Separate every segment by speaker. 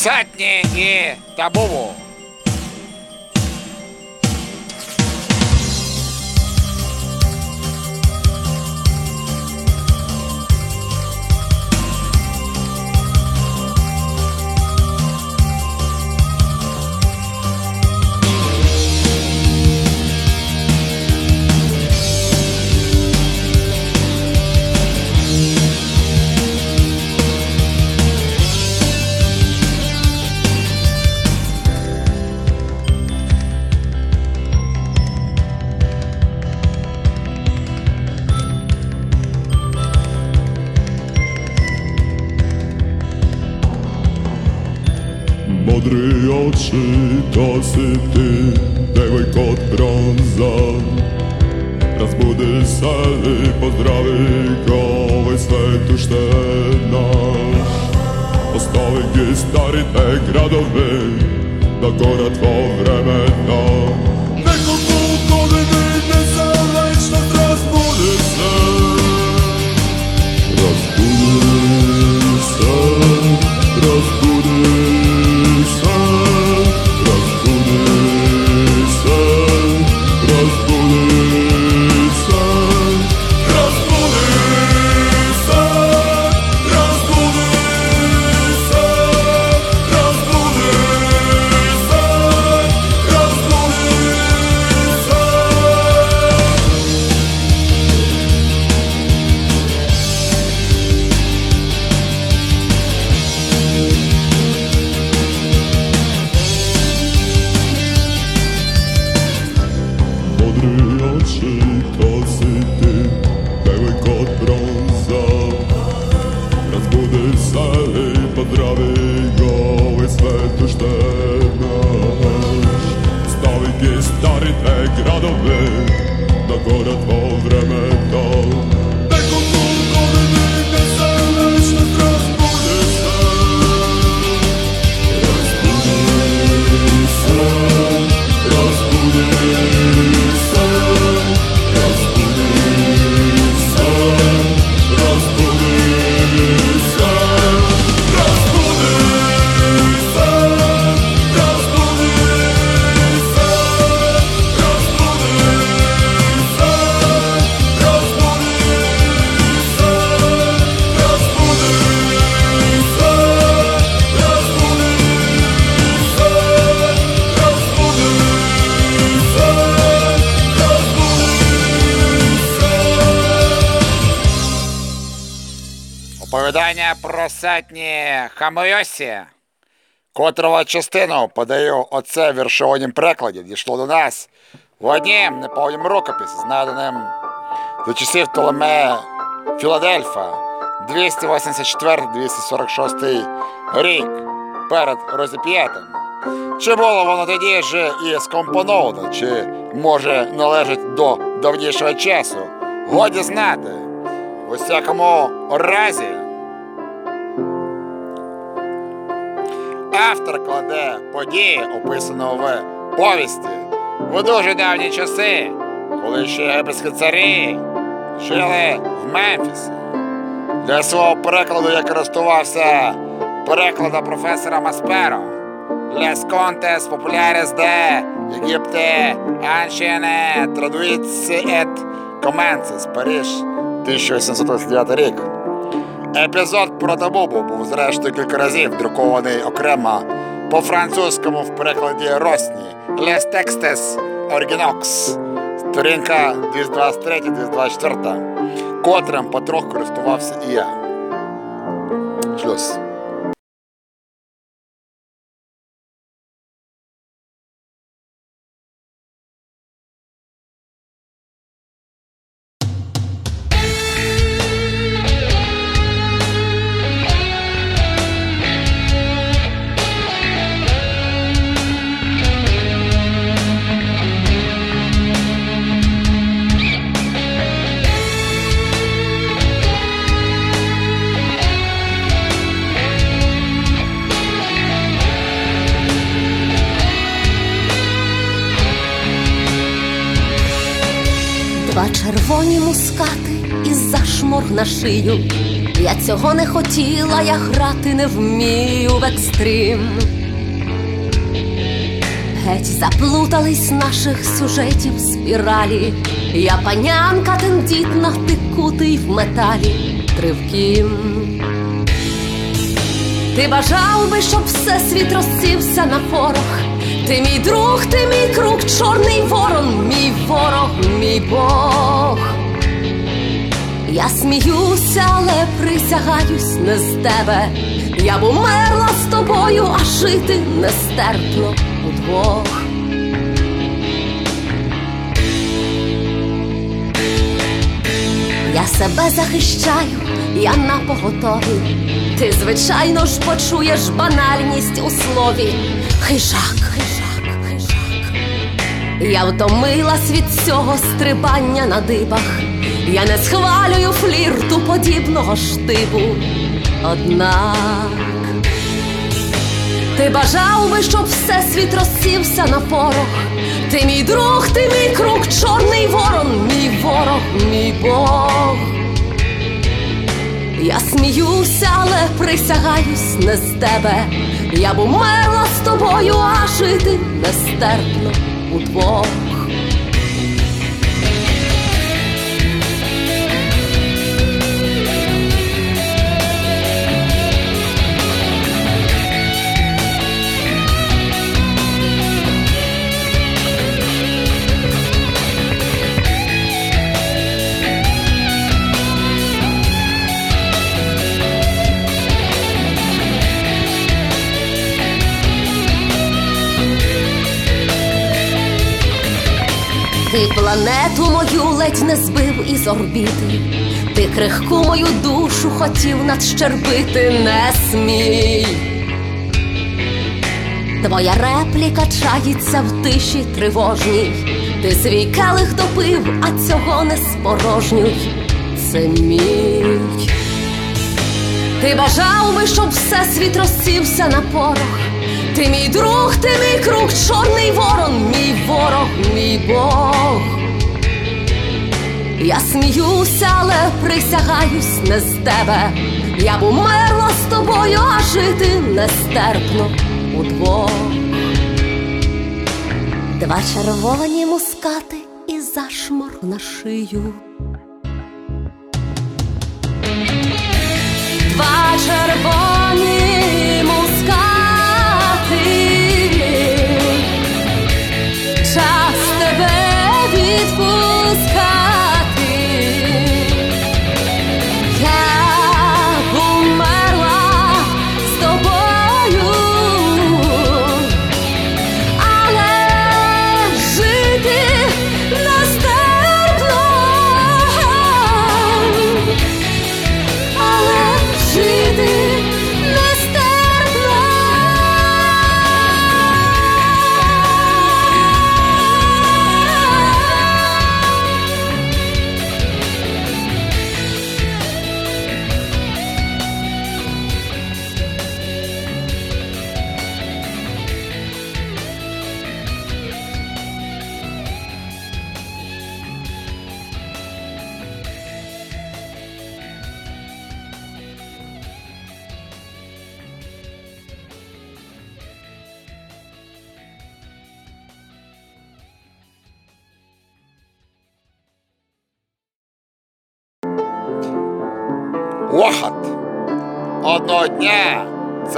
Speaker 1: сотни и табуву.
Speaker 2: modri oči, to si ti, devojko od bronza Razbudi se i pozdravi ga, ovaj svet štena. Ostavi gi stari te gradovi, da gora tvoj vremena
Speaker 1: Оповідання про сатні Хамойосі, котрого частину подаю оце віршованім перекладі, дійшло до нас в однім неповнім рукописі, знайденим за часів Толомея Філадельфа 284-246 рік перед розіп'ятим. Чи було воно тоді ж і скомпоновано, чи може належить до давнішого часу? Годі знати. У всякому разі. Автор кладе події, описаного в повісті, в дуже давні часи, коли ще єгипетські царі жили в Мемфісі. Для свого перекладу я користувався перекладом професора Масперо. Les contes populares de Єгипте Ancienne Traduits et Commences, Париж, 1829 рік. Епізод про Табубу був зрештою кілька разів друкований окремо по-французькому в перекладі Росні Les Textes Originox, сторінка 223-224, котрим потроху користувався і я. Шлюз.
Speaker 3: На шию, Я цього не хотіла, я грати не вмію в екстрим. Геть заплутались наших сюжетів спіралі. Я панянка тендітна, ти кутий в металі тривким. Ти бажав би, щоб всесвіт розсівся на порох. Ти мій друг, ти мій круг, чорний ворон, мій ворог, мій Бог. Я сміюся, але присягаюсь не з тебе. Я б умерла з тобою, а жити нестерпно удвох. Я себе захищаю, я на поготові. Ти, звичайно ж, почуєш банальність у слові. Хижак, хижак, хижак. Я втомилась від цього стрибання на дибах. Я не схвалюю флірту подібного ж типу. Однак ти бажав би, щоб всесвіт розсівся на порох. Ти мій друг, ти мій круг, чорний ворон, мій ворог, мій Бог. Я сміюся, але присягаюсь не з тебе. Я б умерла з тобою, а жити нестерпно удвох. Ти планету мою ледь не збив із орбіти. Ти крихку мою душу хотів надщербити, не смій. Твоя репліка чаїться в тиші тривожній. Ти свій келих допив, а цього не спорожнюй. Це мій. Ти бажав би, щоб всесвіт розсівся на порох. Ти мій друг, ти мій круг, чорний ворон, мій ворог, мій Бог. Я сміюся, але присягаюсь не з тебе. Я б умерла з тобою, а жити нестерпно удвох. Два червоні мускати і зашмор на шию. Два червоні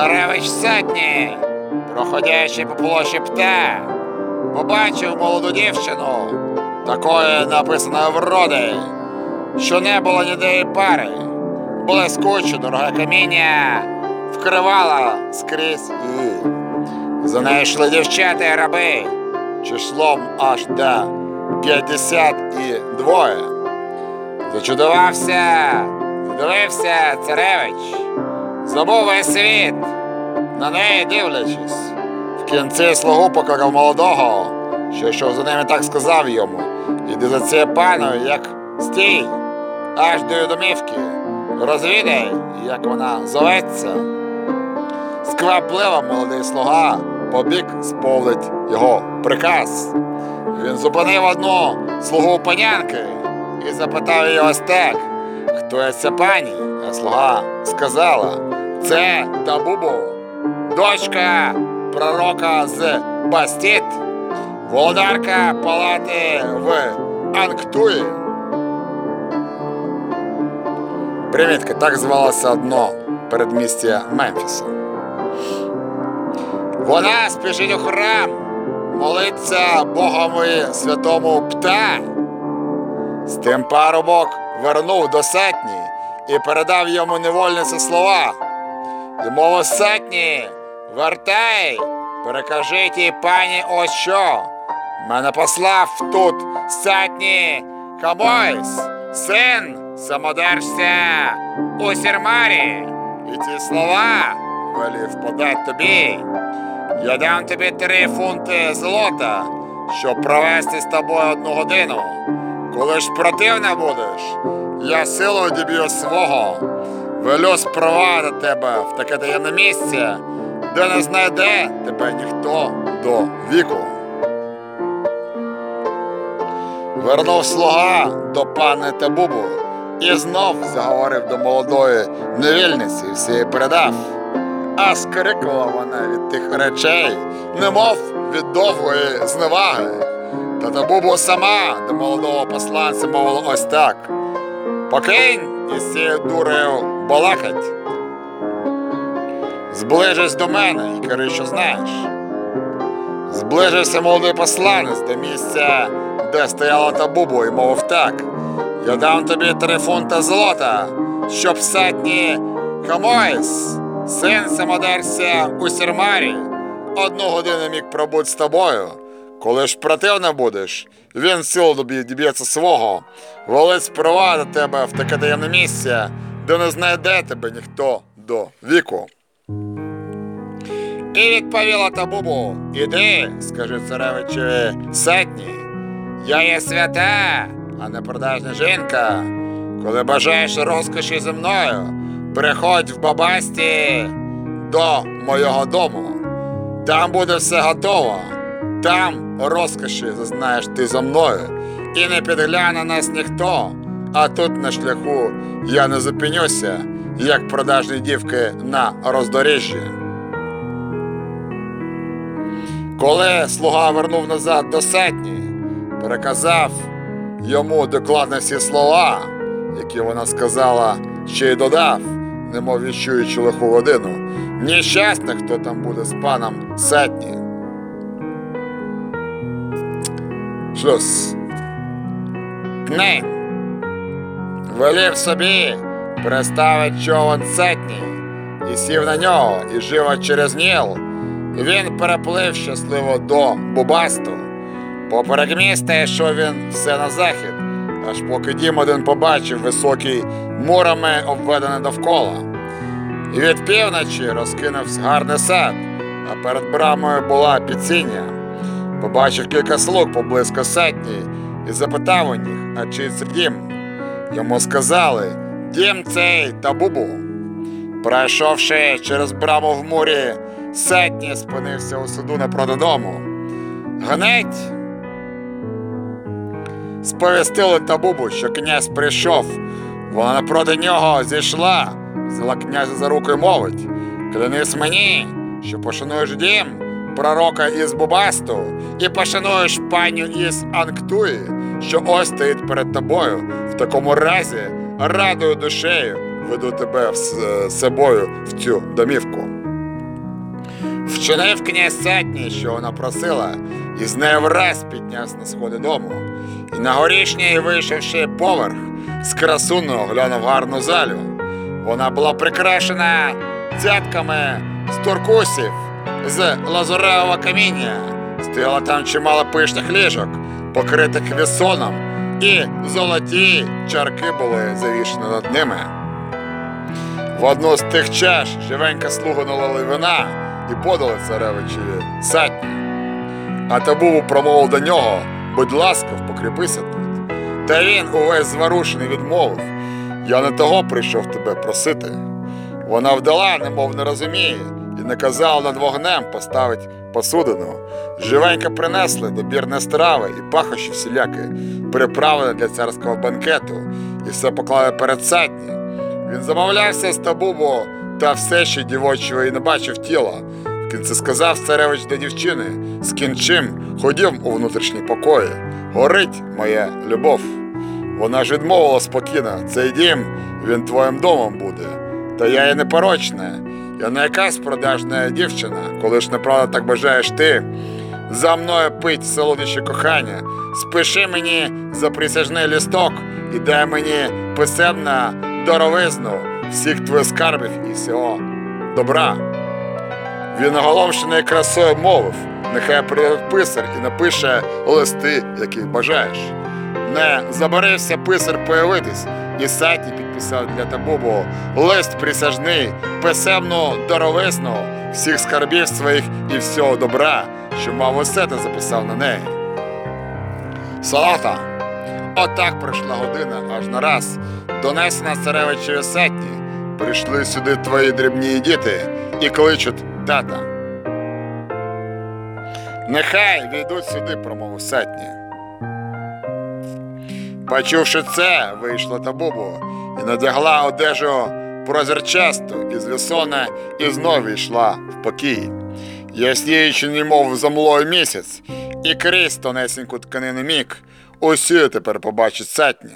Speaker 1: царевич сатні, проходячи по площі пта, побачив молоду дівчину, такої написаної вроди, що не було ніде і пари, блискуче дороге каміння вкривало скрізь її. За нею йшли дівчата і раби, числом аж до п'ятдесят і двоє. Зачудувався, задивився царевич, забув світ, на неї дивлячись. В кінці слугу покликав молодого, що йшов за ним і так сказав йому. Іди за цією паною, як стій, аж до домівки. Розвідай, як вона зоветься. Сквапливо молодий слуга побіг сповнить його приказ. Він зупинив одну слугу панянки і запитав її ось так, то є ця пані, а слуга сказала, це Табубу, дочка пророка з Бастіт, володарка палати в Анктуї. Примітка, так звалося одно передмістя Мемфіса. Вона спішить у храм, молиться Богові святому Пта. З тим парубок вернув до сатні і передав йому невольниці слова. І мовив сатні, вертай, перекажи тій пані ось що. Мене послав тут сатні Камойс, син самодержця у Сірмарі. І ці слова велів подати тобі. Я дам тобі три фунти золота, щоб провести з тобою одну годину. Коли ж противне будеш, я силою діб'ю свого, велю спровадити тебе в таке таємне місце, де не знайде тебе ніхто до віку. Вернув слуга до пани Табубу і знов заговорив до молодої невільниці, і їй передав. А скрикувала вона від тих речей, немов від довгої зневаги. Та Табубу сама до молодого посланця мовила ось так. Покинь із цією дурею балакать. Зближись до мене і кажи, що знаєш. Зближився молодий посланець до місця, де стояла Табубу, і мовив так. Я дам тобі три фунта золота, щоб сатні Хамойс, син самодерця у Сірмарі, одну годину міг пробути з тобою. Коли ж противно будеш, він доб'є- доб'ється свого, волить спровадити тебе в таке таємне місце, де не знайде тебе ніхто до віку. І відповіла Табубу, іди, скажи царевичеві сетні, я є свята, а не продажна жінка. Коли бажаєш розкоші зі мною, приходь в бабасті до моєго дому. Там буде все готово, там розкоші зазнаєш ти за мною, і не підгляне нас ніхто, а тут на шляху я не зупинюся, як продажні дівки на роздоріжжі. Коли слуга вернув назад до сетні, переказав йому докладно всі слова, які вона сказала, ще й додав, немов відчуючи лиху годину. Нещасний, хто там буде з паном сетні. Шлюз. Книг. Велів собі приставить човен сетні і сів на нього, і живо через Ніл. Він переплив щасливо до Бубасту. Поперек міста йшов він все на захід, аж поки дім один побачив високий мурами обведений довкола. І від півночі розкинувся гарний сад, а перед брамою була піціння. Побачив кілька слуг поблизько сетні і запитав у них, а чий це дім. Йому сказали, дім цей та бубу. Пройшовши через браму в мурі, сетні спинився у саду напроти дому. Гнеть сповістили табубу, що князь прийшов. Вона напроти нього зійшла, взяла князя за руку і мовить. Клянись мені, що пошануєш дім пророка із Бубасту і пошануєш паню із Анктуї, що ось стоїть перед тобою. В такому разі радою душею веду тебе з собою в цю домівку. Вчинив князь сатні, що вона просила, і з нею враз піднявся на сходи дому. І на горішній, вийшовши поверх, з красуною глянув гарну залю. Вона була прикрашена цятками з туркусів, з лазуревого каміння. Стояло там чимало пишних ліжок, покритих вісоном, і золоті чарки були завішені над ними. В одну з тих чаш живенька слугу налили вина і подали царевичеві сатні. А табу промовив до нього, будь ласкав, покріпися тут. Та він увесь зворушений відмовив. Я не того прийшов тебе просити. Вона вдала, немов не розуміє, і наказала над вогнем поставить посудину. Живенько принесли добірне страви і пахощі всілякі, приправлені для царського банкету, і все поклали перед сатні. Він замовлявся з табубу та все ще дівочого і не бачив тіла. В кінці сказав царевич до дівчини, з кінчим ходім у внутрішні покої. Горить моя любов. Вона ж відмовила спокійно, цей дім він твоїм домом буде. Та я і непорочна. Я не якась продажна дівчина, коли ж неправда так бажаєш ти. За мною пить солодощі кохання, спиши мені за присяжний лісток і дай мені писемна доровизну всіх твоїх скарбів і всього добра. Він оголомшений красою мовив, нехай прийде писар і напише листи, які бажаєш. Не забарився писар появитись, і саті підписав для Табубу лист присяжний, писемну доровисну всіх скарбів своїх і всього добра, що мав усе та записав на неї. Салата! Отак пройшла година, аж нараз, донесена царевичеві сетні, прийшли сюди твої дрібні діти і кличуть тата. Нехай війдуть сюди, промовив сетні. Почувши це, вийшла Табубу і надягла одежу прозерчасту із весона і знову йшла в покій. Ясніючи, немов за млою місяць, і крізь тонесеньку тканину мік, усю тепер побачить сатні.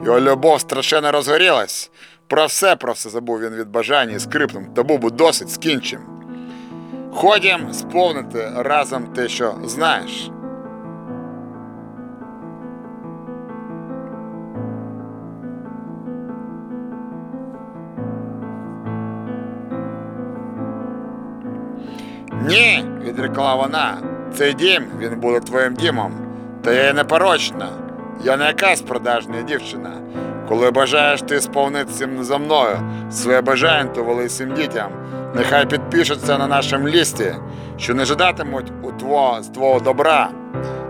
Speaker 1: Його любов страшенно розгорілась. Про все, про все забув він від бажання і скрипнув Табубу досить скінчим. Ходім сповнити разом те, що знаєш. Ні, відрекла вона. Цей дім він буде твоїм дімом. Та я непорочна. Я не якась продажна дівчина. Коли бажаєш ти сповнитися за мною своє бажання, то вели дітям. Нехай підпишуться на нашому лісті, що не жадатимуть у твого, з твого добра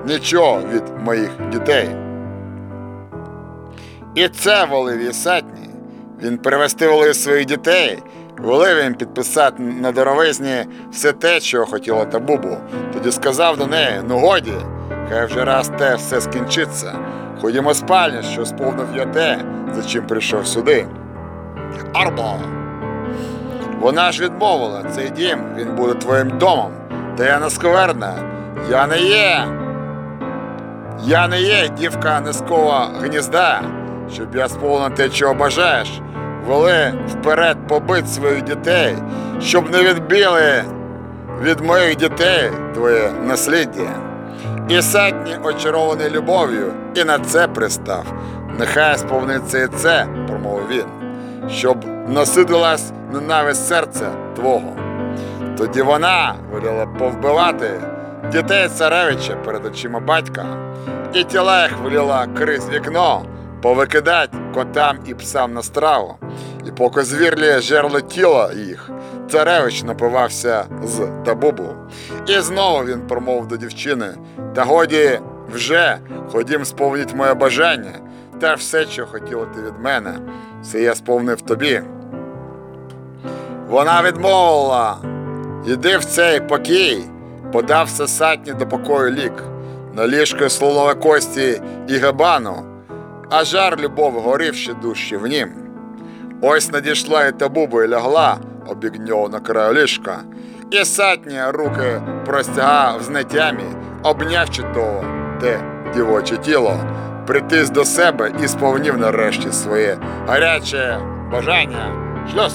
Speaker 1: нічого від моїх дітей. І це волив їй сатні. Він привести волив своїх дітей, волив їм підписати на дороговизні все те, чого хотіла Табубу. Тоді сказав до неї: ну годі, хай вже раз те все скінчиться. Ходімо спальню, що сповнив я те, за чим прийшов сюди. Арбо. Вона ж відмовила, цей дім, він буде твоїм домом. Та я не скверна. Я не є. Я не є дівка низького гнізда, щоб я сповнив те, чого бажаєш. Вели вперед побить своїх дітей, щоб не відбили від моїх дітей твоє насліддя. І сатні очарований любов'ю, і на це пристав. Нехай сповниться і це, промовив він, щоб насидилась ненависть серця твого. Тоді вона веліла повбивати дітей царевича перед очима батька, і тіла їх веліла крізь вікно, повикидать котам і псам на страву. І поки звірлі жерли тіло їх, царевич напивався з табубу. І знову він промовив до дівчини: Та годі вже ходім сповніть моє бажання, та все, що хотіла ти від мене, все я сповнив тобі. Вона відмовила, іди в цей покій, подав сатні до покою лік, на ліжко слонове кості і габану, а жар любов горів ще дужче в нім. Ось надійшла і табуба і лягла обік нього на краю ліжка, і сатня руки простягав з нетямі, обнявчи того те дівоче тіло, притис до себе і сповнів нарешті своє гаряче бажання. Шлюз!